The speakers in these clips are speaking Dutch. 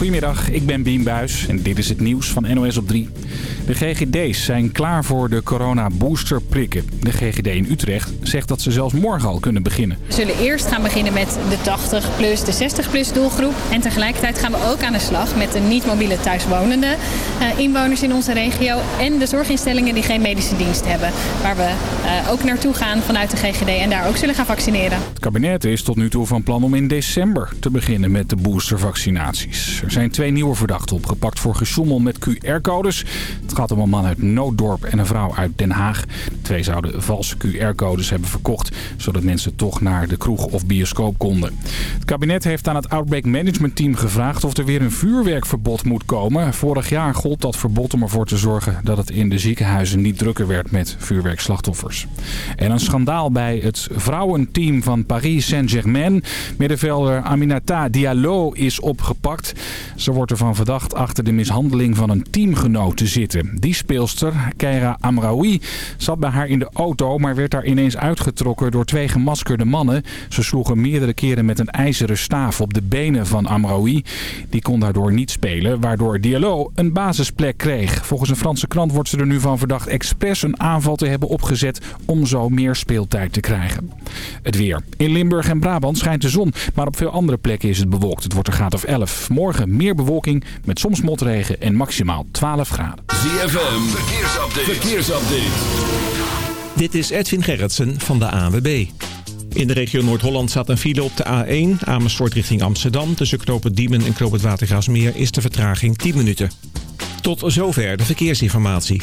Goedemiddag, ik ben Bien Buis en dit is het nieuws van NOS op 3. De GGD's zijn klaar voor de corona-boosterprikken. De GGD in Utrecht zegt dat ze zelfs morgen al kunnen beginnen. We zullen eerst gaan beginnen met de 80-plus, de 60-plus doelgroep. En tegelijkertijd gaan we ook aan de slag met de niet-mobiele thuiswonende uh, inwoners in onze regio. En de zorginstellingen die geen medische dienst hebben. Waar we uh, ook naartoe gaan vanuit de GGD en daar ook zullen gaan vaccineren. Het kabinet is tot nu toe van plan om in december te beginnen met de boostervaccinaties. Er zijn twee nieuwe verdachten opgepakt voor gesjoemel met QR-codes. Het gaat om een man uit Nooddorp en een vrouw uit Den Haag. De twee zouden valse QR-codes hebben verkocht... zodat mensen toch naar de kroeg of bioscoop konden. Het kabinet heeft aan het Outbreak Management Team gevraagd... of er weer een vuurwerkverbod moet komen. Vorig jaar gold dat verbod om ervoor te zorgen... dat het in de ziekenhuizen niet drukker werd met vuurwerkslachtoffers. En een schandaal bij het vrouwenteam van Paris Saint-Germain. Middenvelder Aminata Diallo is opgepakt. Ze wordt ervan verdacht achter de mishandeling van een teamgenoot te zitten. Die speelster, Keira Amraoui, zat bij haar in de auto... maar werd daar ineens uitgetrokken door twee gemaskerde mannen. Ze sloegen meerdere keren met een ijzeren staaf op de benen van Amraoui. Die kon daardoor niet spelen, waardoor Diallo een basisplek kreeg. Volgens een Franse krant wordt ze er nu van verdacht expres een aanval te hebben opgezet... om zo meer speeltijd te krijgen. Het weer. In Limburg en Brabant schijnt de zon, maar op veel andere plekken is het bewolkt. Het wordt een graad of 11. Morgen meer bewolking met soms motregen en maximaal 12 graden. ZFM, verkeersupdate. verkeersupdate. Dit is Edwin Gerritsen van de ANWB. In de regio Noord-Holland staat een file op de A1, Amersfoort richting Amsterdam. Tussen knooppunt Diemen en knooppunt Watergraafsmeer is de vertraging 10 minuten. Tot zover de verkeersinformatie.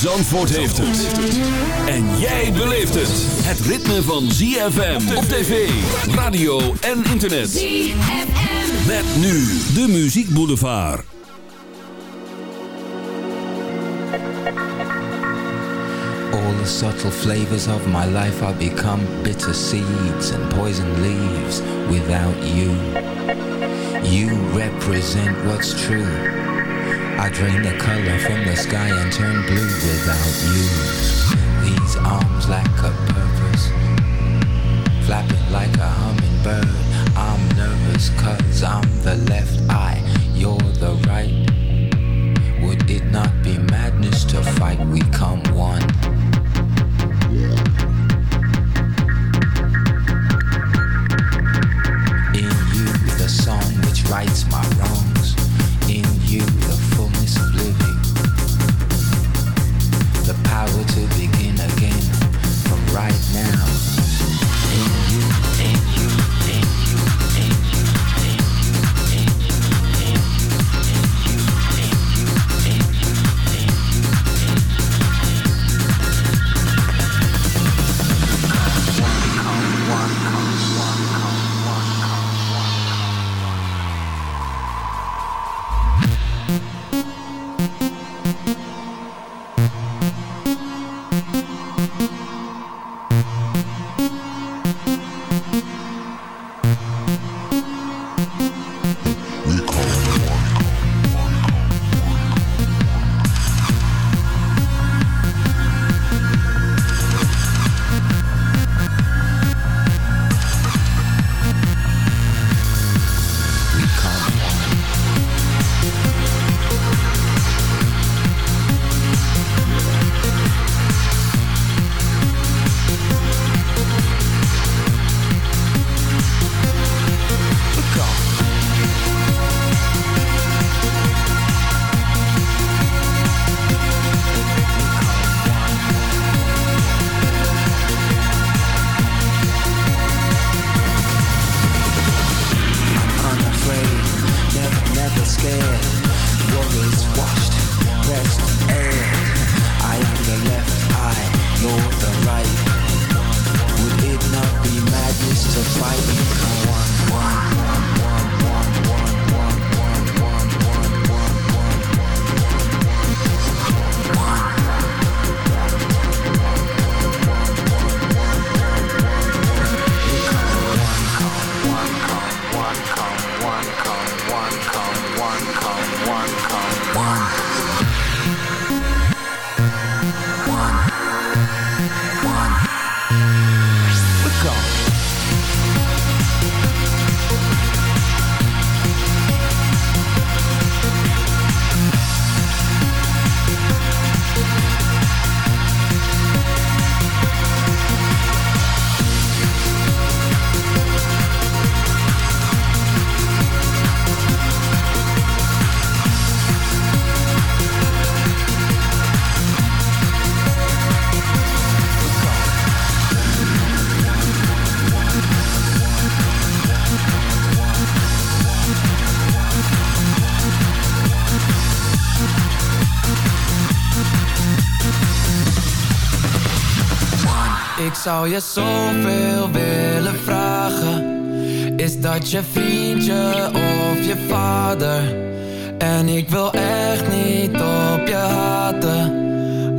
Zandvoort heeft het. En jij beleeft het. Het ritme van ZFM op tv, radio en internet. ZFM. Met nu de Muziek Boulevard. All the subtle flavors of my life are become bitter seeds and poison leaves without you. You represent what's true. I drain the color from the sky and turn blue without you. These arms lack a purpose, flapping like a hummingbird. I'm nervous cause I'm the left eye, you're the right. Would it not be madness to fight? We come one. zou je zoveel willen vragen. Is dat je vriendje of je vader? En ik wil echt niet op je haten.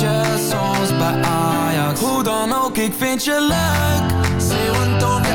je soms bij Ajax? Hoe dan ook, ik vind je leuk. Zeeuwend over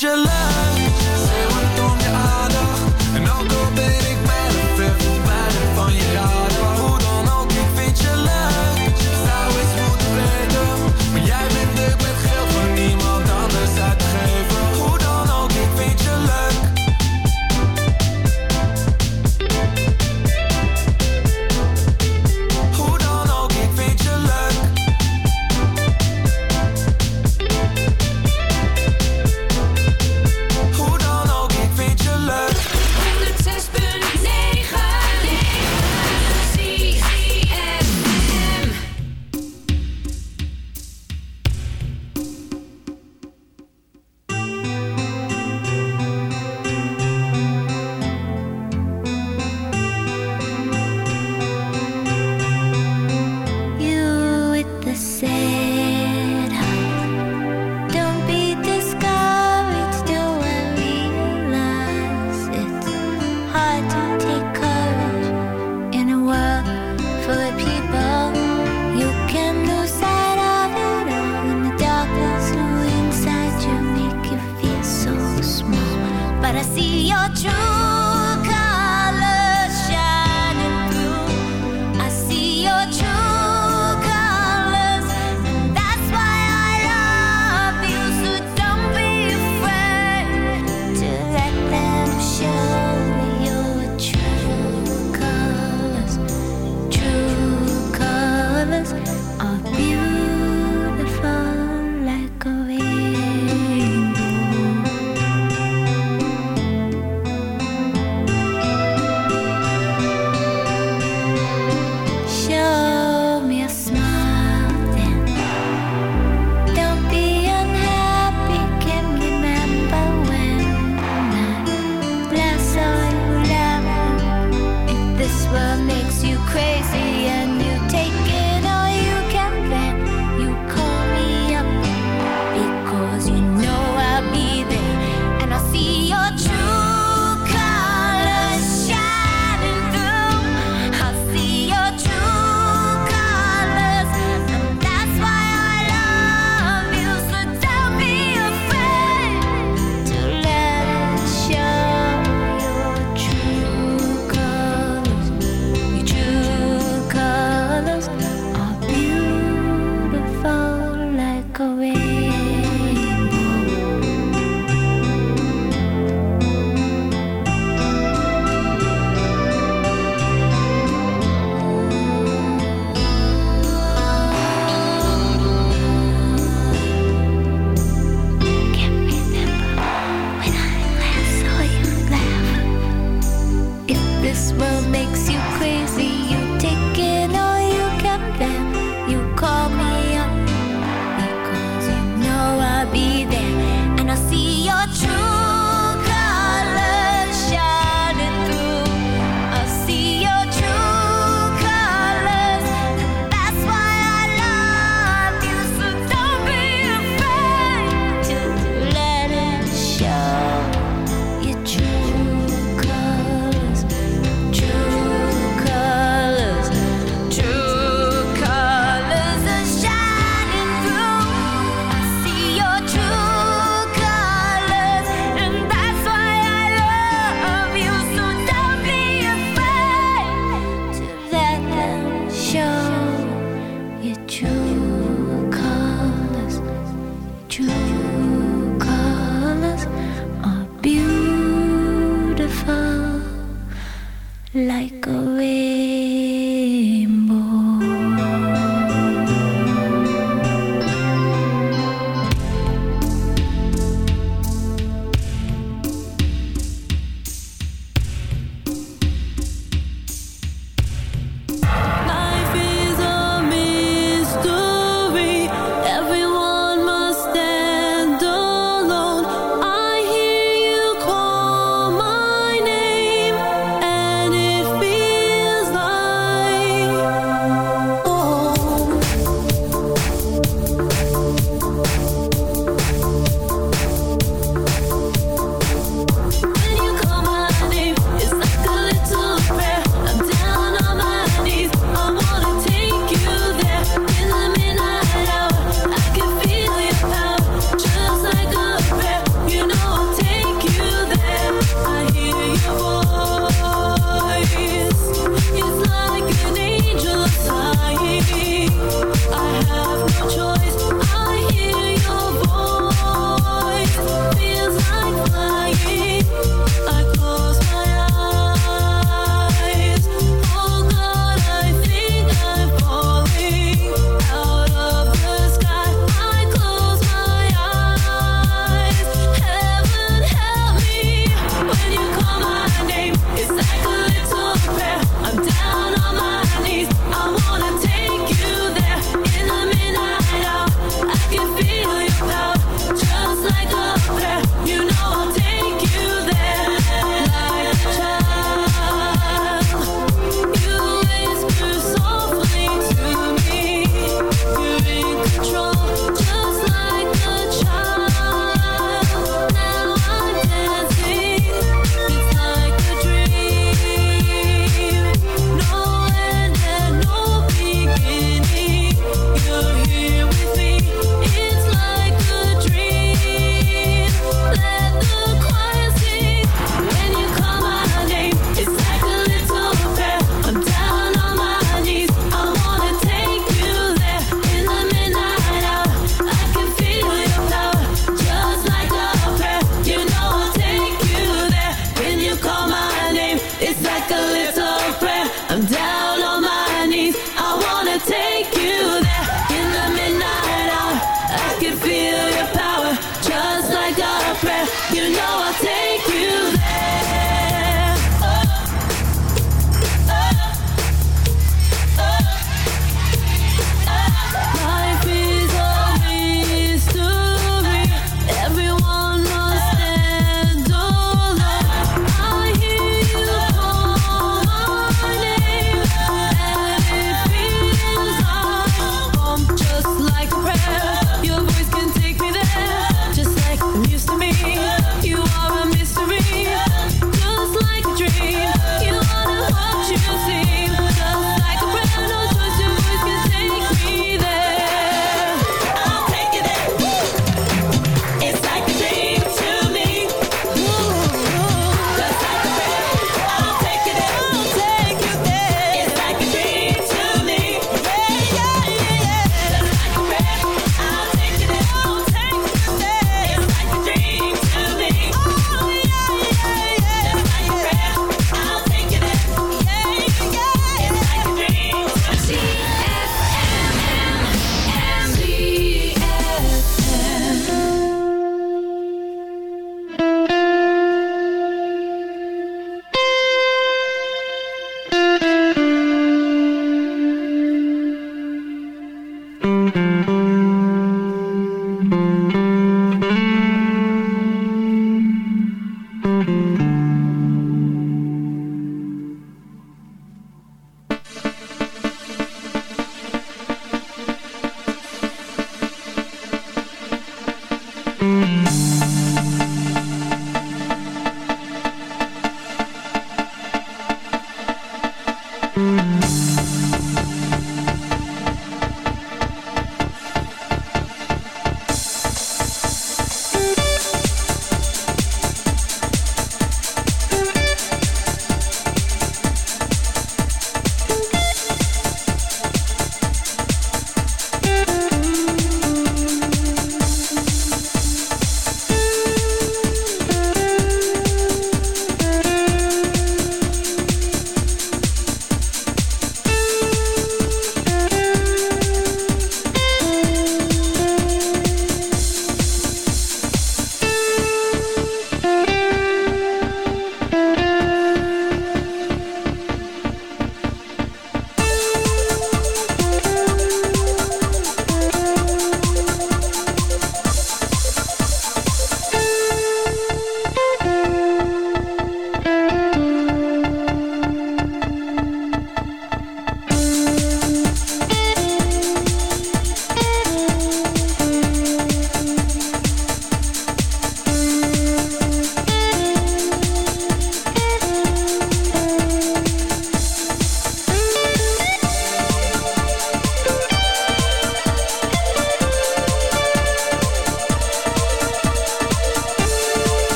your love.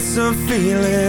Sense of feeling.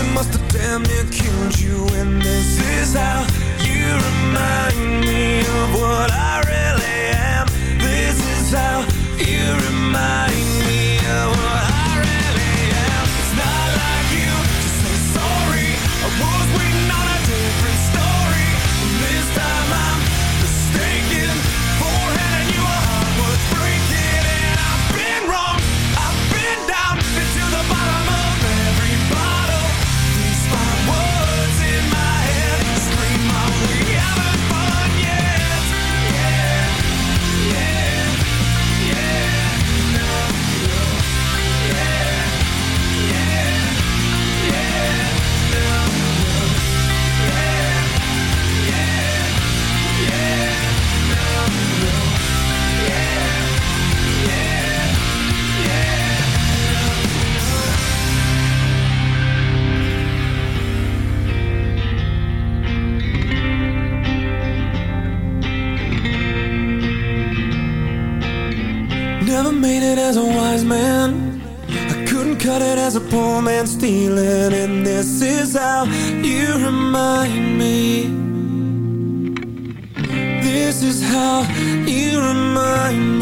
It must have damn near killed you. And this is how you remind me of what I really am. This is how you remind as a poor man stealing And this is how you remind me. This is how you remind me.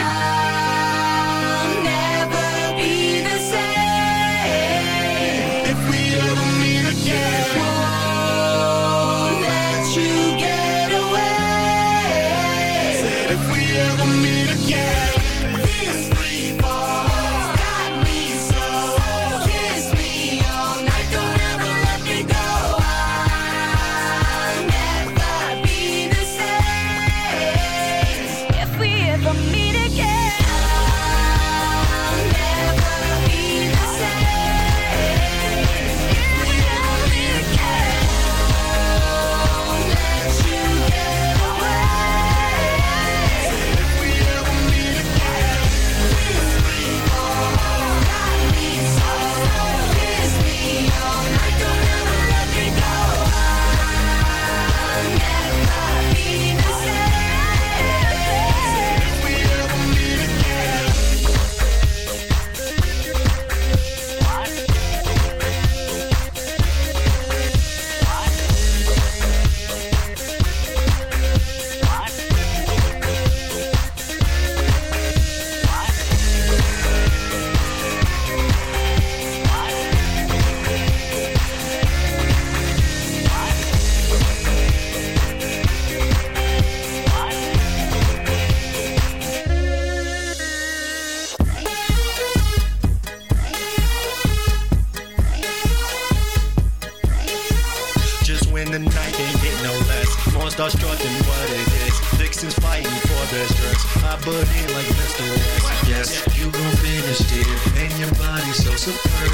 you so superb.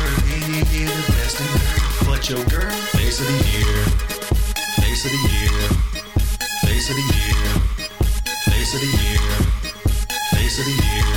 The best in her. But your girl, face of the year, face of the year, face of the year, face of the year, face of the year.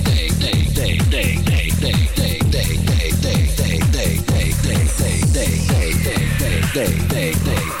day. day, day.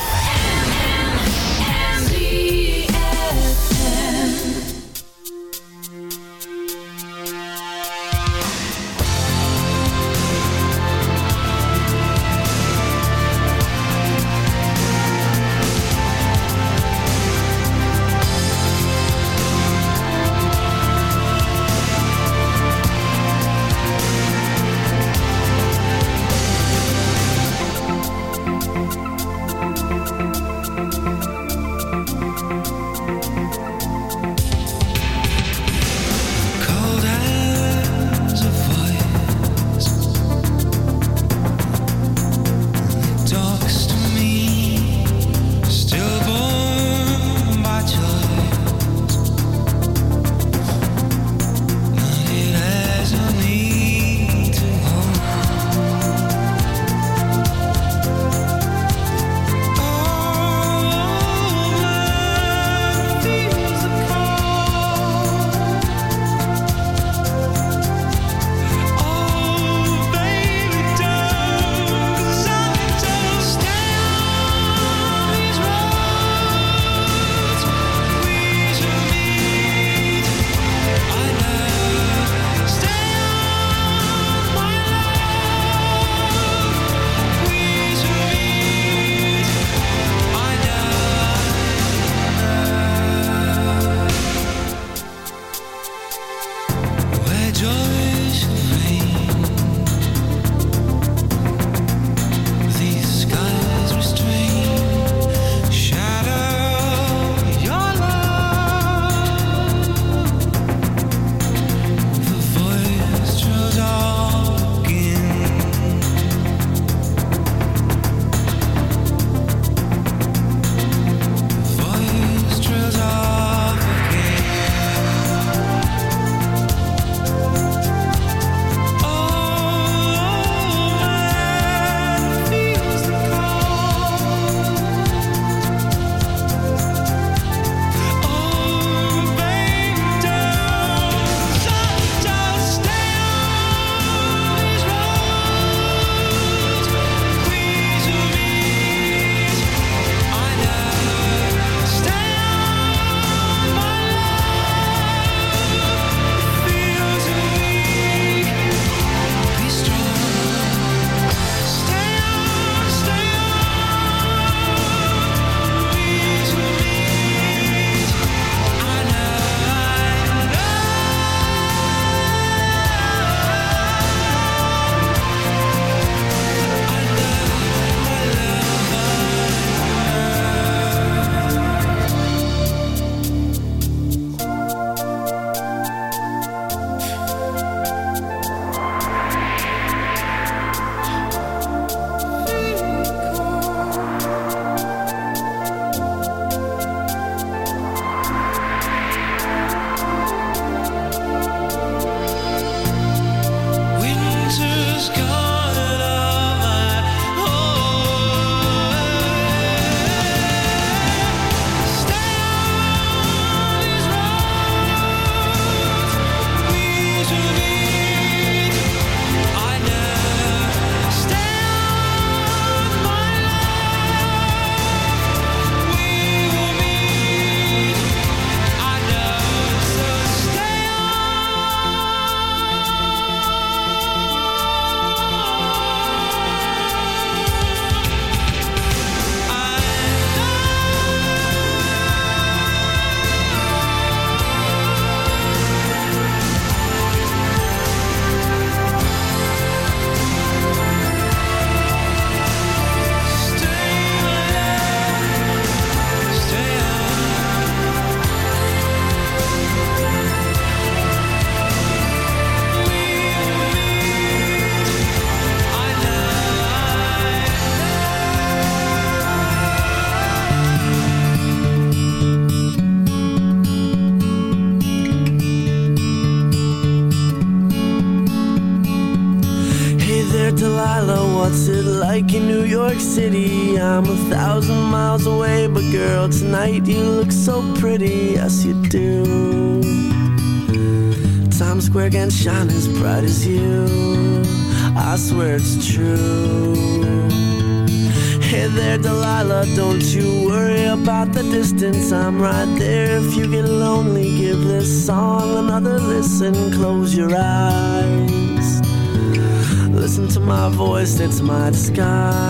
sky.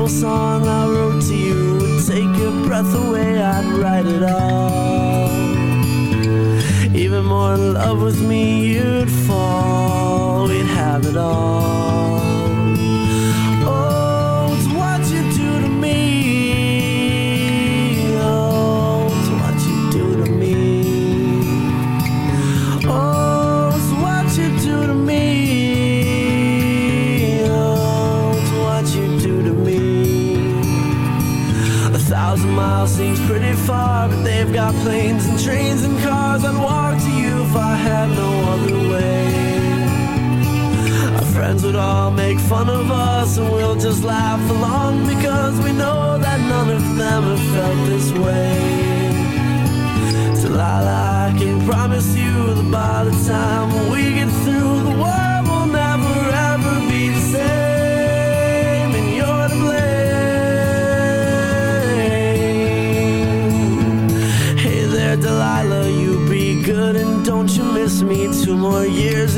little song